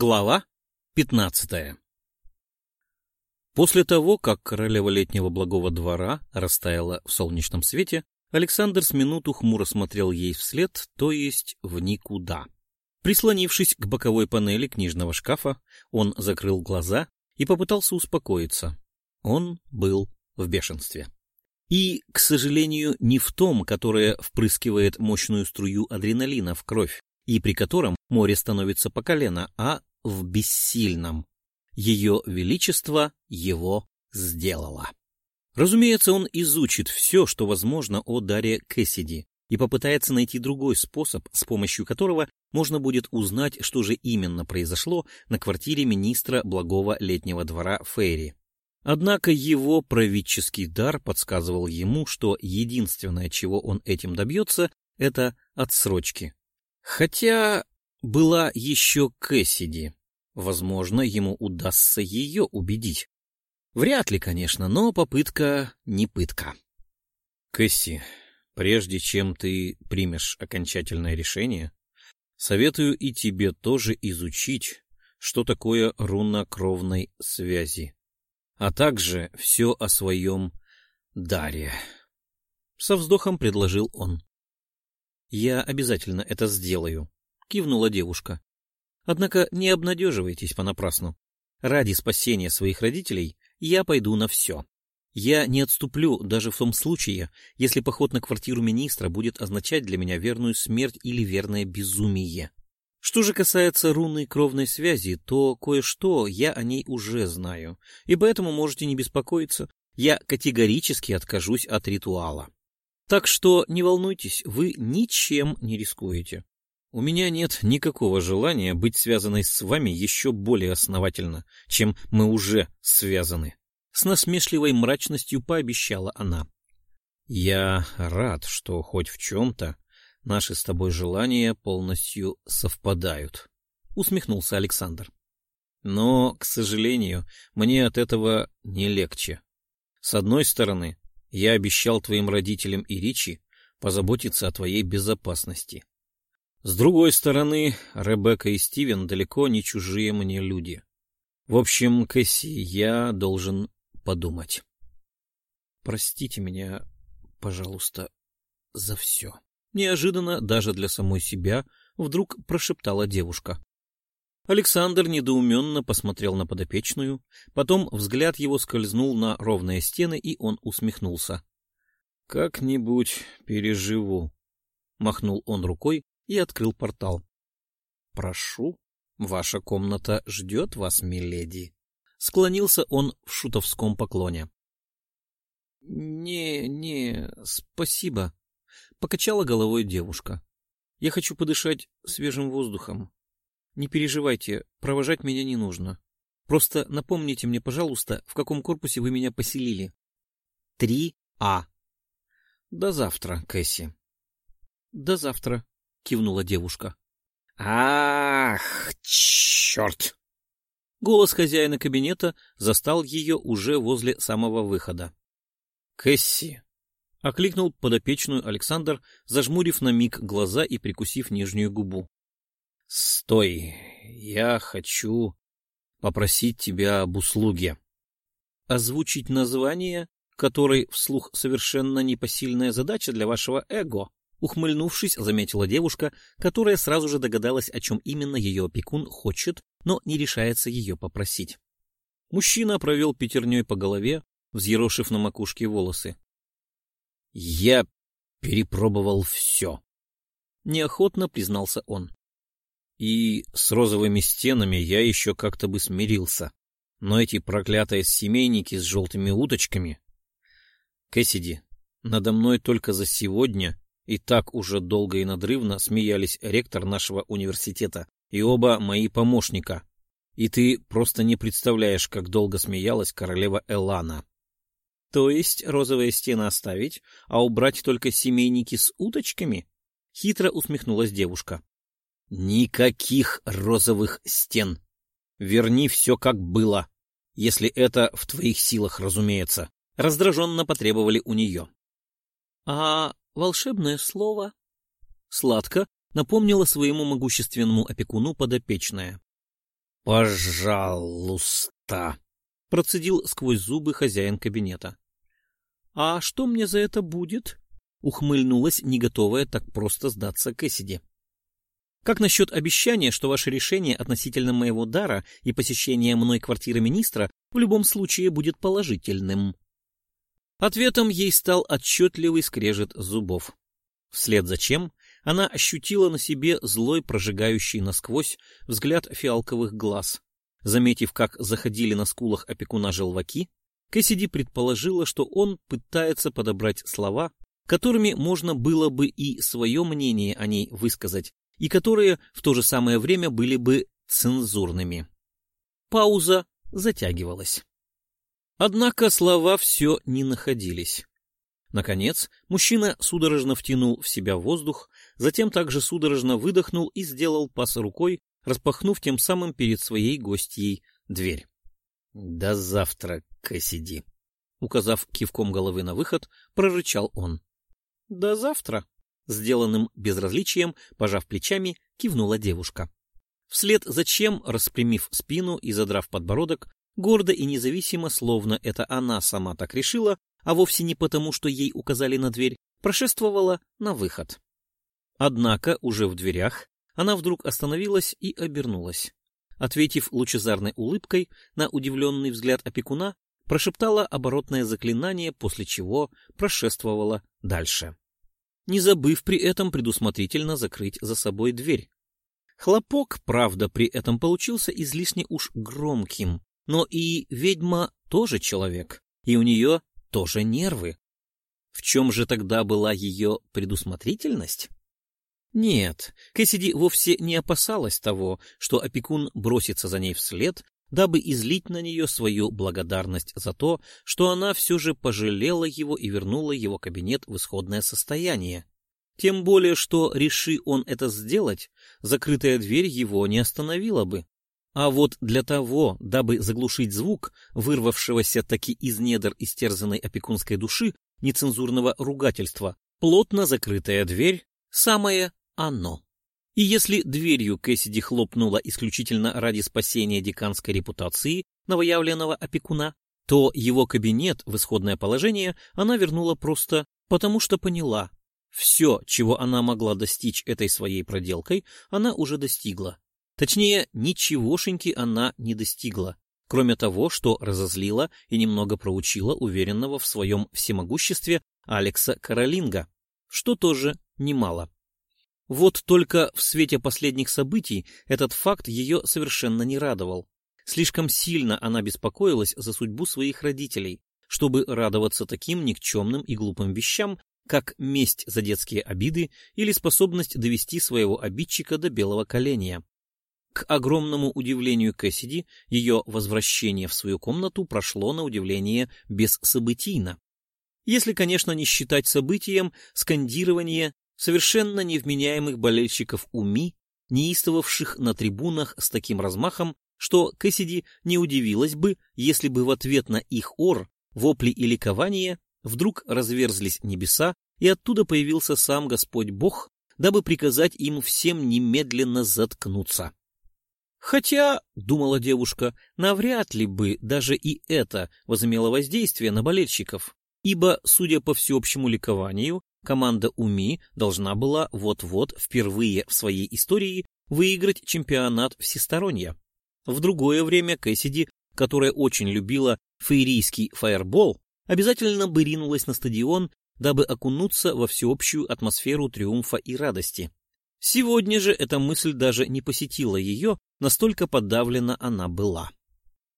Глава 15 После того, как королева летнего благого двора растаяла в солнечном свете, Александр с минуту хмуро смотрел ей вслед, то есть в никуда. Прислонившись к боковой панели книжного шкафа, он закрыл глаза и попытался успокоиться. Он был в бешенстве. И, к сожалению, не в том, которое впрыскивает мощную струю адреналина в кровь, и при котором море становится по колено, а в бессильном. Ее Величество его сделало. Разумеется, он изучит все, что возможно о Даре Кэссиди, и попытается найти другой способ, с помощью которого можно будет узнать, что же именно произошло на квартире министра благого летнего двора Фейри. Однако его правительский дар подсказывал ему, что единственное, чего он этим добьется, это отсрочки. Хотя была еще Кэссиди. Возможно, ему удастся ее убедить. Вряд ли, конечно, но попытка не пытка. Кэсси, прежде чем ты примешь окончательное решение, советую и тебе тоже изучить, что такое руна кровной связи, а также все о своем даре. Со вздохом предложил он. Я обязательно это сделаю, — кивнула девушка. «Однако не обнадеживайтесь понапрасну. Ради спасения своих родителей я пойду на все. Я не отступлю даже в том случае, если поход на квартиру министра будет означать для меня верную смерть или верное безумие. Что же касается руны кровной связи, то кое-что я о ней уже знаю, и поэтому можете не беспокоиться, я категорически откажусь от ритуала. Так что не волнуйтесь, вы ничем не рискуете. У меня нет никакого желания быть связанной с вами еще более основательно, чем мы уже связаны. С насмешливой мрачностью пообещала она. Я рад, что хоть в чем-то наши с тобой желания полностью совпадают, усмехнулся Александр. Но, к сожалению, мне от этого не легче. С одной стороны, я обещал твоим родителям и Ричи позаботиться о твоей безопасности. С другой стороны, Ребекка и Стивен далеко не чужие мне люди. В общем, Кэсси, я должен подумать. Простите меня, пожалуйста, за все. Неожиданно, даже для самой себя, вдруг прошептала девушка. Александр недоуменно посмотрел на подопечную, потом взгляд его скользнул на ровные стены, и он усмехнулся. — Как-нибудь переживу, — махнул он рукой, и открыл портал. «Прошу, ваша комната ждет вас, миледи». Склонился он в шутовском поклоне. «Не, не, спасибо», — покачала головой девушка. «Я хочу подышать свежим воздухом. Не переживайте, провожать меня не нужно. Просто напомните мне, пожалуйста, в каком корпусе вы меня поселили». «Три А». «До завтра, Кэсси». «До завтра», кивнула девушка. Ах, черт! Голос хозяина кабинета застал ее уже возле самого выхода. Кэсси! — окликнул подопечную Александр, зажмурив на миг глаза и прикусив нижнюю губу. — Стой! Я хочу попросить тебя об услуге. Озвучить название, которой вслух совершенно непосильная задача для вашего эго, Ухмыльнувшись, заметила девушка, которая сразу же догадалась, о чем именно ее опекун хочет, но не решается ее попросить. Мужчина провел пятерней по голове, взъерошив на макушке волосы. — Я перепробовал все. Неохотно признался он. И с розовыми стенами я еще как-то бы смирился. Но эти проклятые семейники с желтыми уточками... Кэссиди, надо мной только за сегодня и так уже долго и надрывно смеялись ректор нашего университета и оба мои помощника. И ты просто не представляешь, как долго смеялась королева Элана. То есть розовые стены оставить, а убрать только семейники с уточками? Хитро усмехнулась девушка. Никаких розовых стен. Верни все как было. Если это в твоих силах, разумеется. Раздраженно потребовали у нее. — А волшебное слово. Сладко напомнила своему могущественному опекуну подопечная. Пожалуйста, процедил сквозь зубы хозяин кабинета. А что мне за это будет? ухмыльнулась, не готовая так просто сдаться Кэссиди. Как насчет обещания, что ваше решение относительно моего дара и посещения мной квартиры министра в любом случае будет положительным? Ответом ей стал отчетливый скрежет зубов. Вслед за чем она ощутила на себе злой, прожигающий насквозь взгляд фиалковых глаз. Заметив, как заходили на скулах опекуна желваки, Кэссиди предположила, что он пытается подобрать слова, которыми можно было бы и свое мнение о ней высказать, и которые в то же самое время были бы цензурными. Пауза затягивалась. Однако слова все не находились. Наконец, мужчина судорожно втянул в себя воздух, затем также судорожно выдохнул и сделал пас рукой, распахнув тем самым перед своей гостьей дверь. — До завтра, Кэссиди! — указав кивком головы на выход, прорычал он. — До завтра! — сделанным безразличием, пожав плечами, кивнула девушка. Вслед за чем, распрямив спину и задрав подбородок, гордо и независимо, словно это она сама так решила, а вовсе не потому, что ей указали на дверь, прошествовала на выход. Однако уже в дверях она вдруг остановилась и обернулась. Ответив лучезарной улыбкой на удивленный взгляд опекуна, прошептала оборотное заклинание, после чего прошествовала дальше. Не забыв при этом предусмотрительно закрыть за собой дверь. Хлопок, правда, при этом получился излишне уж громким, но и ведьма тоже человек, и у нее тоже нервы. В чем же тогда была ее предусмотрительность? Нет, Кэссиди вовсе не опасалась того, что опекун бросится за ней вслед, дабы излить на нее свою благодарность за то, что она все же пожалела его и вернула его кабинет в исходное состояние. Тем более, что, реши он это сделать, закрытая дверь его не остановила бы. А вот для того, дабы заглушить звук, вырвавшегося таки из недр истерзанной опекунской души, нецензурного ругательства, плотно закрытая дверь — самое оно. И если дверью Кэссиди хлопнула исключительно ради спасения деканской репутации новоявленного опекуна, то его кабинет в исходное положение она вернула просто потому, что поняла, все, чего она могла достичь этой своей проделкой, она уже достигла. Точнее, ничегошеньки она не достигла, кроме того, что разозлила и немного проучила уверенного в своем всемогуществе Алекса Каролинга, что тоже немало. Вот только в свете последних событий этот факт ее совершенно не радовал. Слишком сильно она беспокоилась за судьбу своих родителей, чтобы радоваться таким никчемным и глупым вещам, как месть за детские обиды или способность довести своего обидчика до белого коленя. К огромному удивлению Кэссиди, ее возвращение в свою комнату прошло на удивление бессобытийно. Если, конечно, не считать событием скандирование совершенно невменяемых болельщиков УМИ, неистовавших на трибунах с таким размахом, что Кэссиди не удивилась бы, если бы в ответ на их ор, вопли и ликование вдруг разверзлись небеса, и оттуда появился сам Господь Бог, дабы приказать им всем немедленно заткнуться. Хотя, — думала девушка, — навряд ли бы даже и это возымело воздействие на болельщиков, ибо, судя по всеобщему ликованию, команда УМИ должна была вот-вот впервые в своей истории выиграть чемпионат всесторонне. В другое время Кэссиди, которая очень любила фейрийский фаербол, обязательно бы ринулась на стадион, дабы окунуться во всеобщую атмосферу триумфа и радости. Сегодня же эта мысль даже не посетила ее, настолько подавлена она была.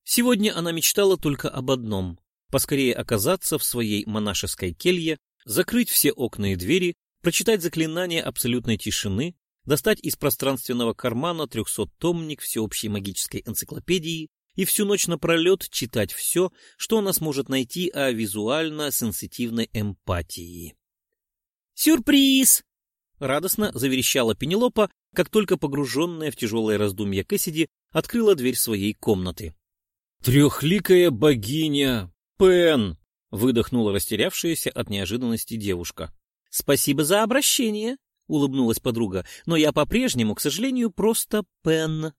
Сегодня она мечтала только об одном — поскорее оказаться в своей монашеской келье, закрыть все окна и двери, прочитать заклинание абсолютной тишины, достать из пространственного кармана трехсоттомник всеобщей магической энциклопедии и всю ночь напролет читать все, что она сможет найти о визуально-сенситивной эмпатии. «Сюрприз!» Радостно заверещала Пенелопа, как только погруженная в тяжелое раздумье Кэссиди открыла дверь своей комнаты. «Трехликая богиня! Пен!» — выдохнула растерявшаяся от неожиданности девушка. «Спасибо за обращение!» — улыбнулась подруга. «Но я по-прежнему, к сожалению, просто Пен».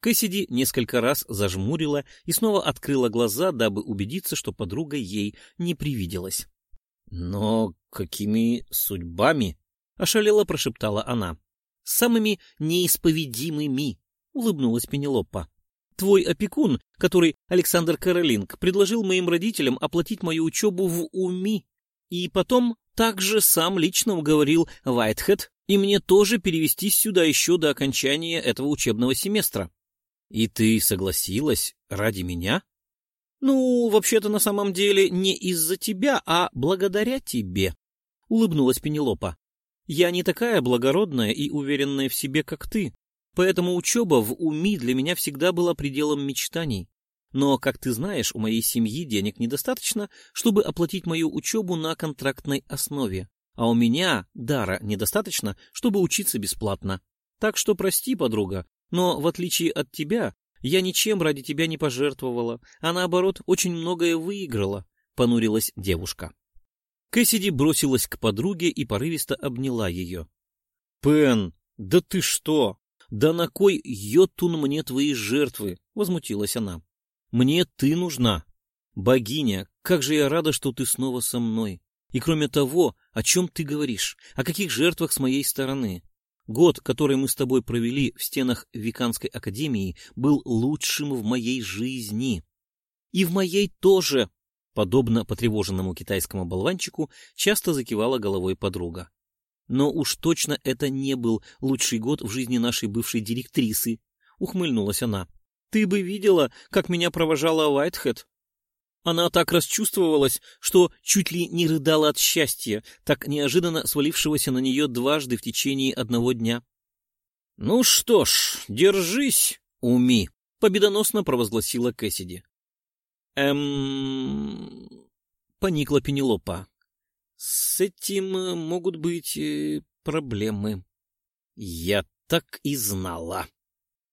Кэссиди несколько раз зажмурила и снова открыла глаза, дабы убедиться, что подруга ей не привиделась. «Но какими судьбами?» — ошалело прошептала она. «Самыми неисповедимыми», — улыбнулась Пенелопа. «Твой опекун, который Александр Каролинг, предложил моим родителям оплатить мою учебу в УМИ, и потом также сам лично уговорил Вайтхед и мне тоже перевестись сюда еще до окончания этого учебного семестра. И ты согласилась ради меня? Ну, вообще-то на самом деле не из-за тебя, а благодаря тебе, улыбнулась Пенелопа. Я не такая благородная и уверенная в себе, как ты, поэтому учеба в УМИ для меня всегда была пределом мечтаний. Но, как ты знаешь, у моей семьи денег недостаточно, чтобы оплатить мою учебу на контрактной основе, а у меня дара недостаточно, чтобы учиться бесплатно. Так что прости, подруга, но, в отличие от тебя, я ничем ради тебя не пожертвовала, а наоборот, очень многое выиграла, — понурилась девушка. Кэссиди бросилась к подруге и порывисто обняла ее. — Пен, да ты что? Да на кой йотун мне твои жертвы? — возмутилась она. — Мне ты нужна. Богиня, как же я рада, что ты снова со мной. И кроме того, о чем ты говоришь? О каких жертвах с моей стороны? Год, который мы с тобой провели в стенах Виканской академии, был лучшим в моей жизни. И в моей тоже, подобно потревоженному китайскому болванчику, часто закивала головой подруга. Но уж точно это не был лучший год в жизни нашей бывшей директрисы, ухмыльнулась она. Ты бы видела, как меня провожала Уайтхед. Она так расчувствовалась, что чуть ли не рыдала от счастья, так неожиданно свалившегося на нее дважды в течение одного дня. — Ну что ж, держись, уми, — победоносно провозгласила Кэссиди. — Эм... — поникла Пенелопа. — С этим могут быть э, проблемы. — Я так и знала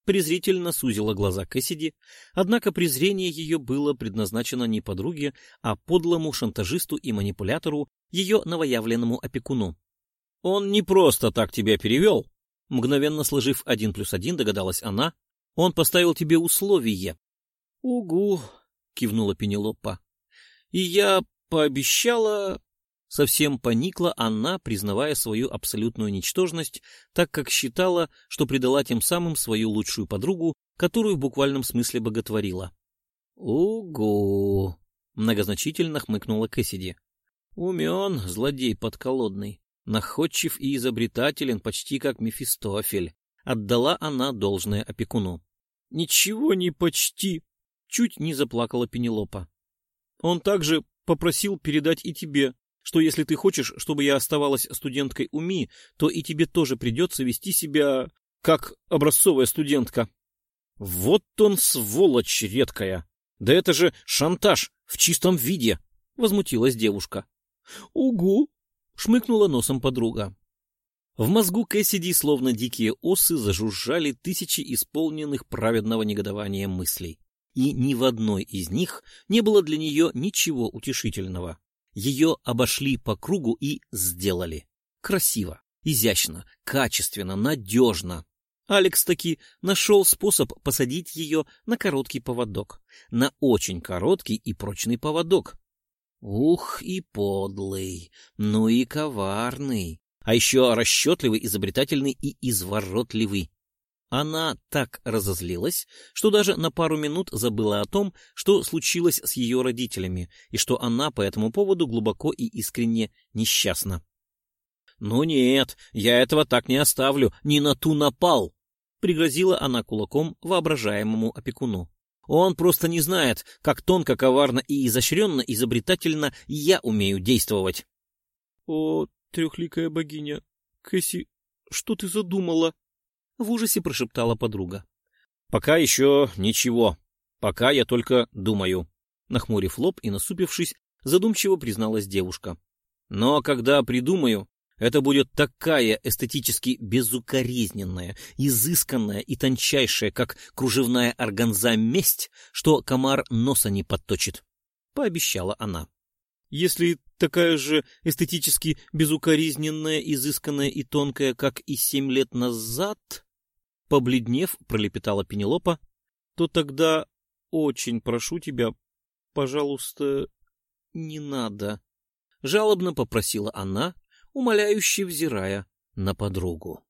презрительно сузила глаза Кэссиди, однако презрение ее было предназначено не подруге, а подлому шантажисту и манипулятору, ее новоявленному опекуну. «Он не просто так тебя перевел», — мгновенно сложив один плюс один, догадалась она, — «он поставил тебе условие». «Угу», — кивнула Пенелопа, — «и я пообещала...» Совсем поникла она, признавая свою абсолютную ничтожность, так как считала, что предала тем самым свою лучшую подругу, которую в буквальном смысле боготворила. «Угу!» — многозначительно хмыкнула Кэссиди. «Умен, злодей подколодный, находчив и изобретателен, почти как Мефистофель», — отдала она должное опекуну. «Ничего не почти!» — чуть не заплакала Пенелопа. «Он также попросил передать и тебе, что если ты хочешь, чтобы я оставалась студенткой УМИ, то и тебе тоже придется вести себя как образцовая студентка. Вот он сволочь редкая. Да это же шантаж в чистом виде, возмутилась девушка. Угу, шмыкнула носом подруга. В мозгу Кэссиди, словно дикие осы, зажужжали тысячи исполненных праведного негодования мыслей. И ни в одной из них не было для нее ничего утешительного. Ее обошли по кругу и сделали. Красиво, изящно, качественно, надежно. Алекс таки нашел способ посадить ее на короткий поводок. На очень короткий и прочный поводок. Ух и подлый, ну и коварный. А еще расчетливый, изобретательный и изворотливый. Она так разозлилась, что даже на пару минут забыла о том, что случилось с ее родителями, и что она по этому поводу глубоко и искренне несчастна. «Ну нет, я этого так не оставлю, не на ту напал!» — пригрозила она кулаком воображаемому опекуну. «Он просто не знает, как тонко, коварно и изощренно, изобретательно я умею действовать». «О, трехликая богиня, Кэсси, что ты задумала?» — в ужасе прошептала подруга. «Пока еще ничего. Пока я только думаю», — нахмурив лоб и насупившись, задумчиво призналась девушка. «Но когда придумаю, это будет такая эстетически безукоризненная, изысканная и тончайшая, как кружевная органза месть, что комар носа не подточит», — пообещала она. «Если такая же эстетически безукоризненная, изысканная и тонкая, как и семь лет назад, Побледнев, пролепетала Пенелопа, то тогда очень прошу тебя, пожалуйста, не надо. Жалобно попросила она, умоляюще взирая на подругу.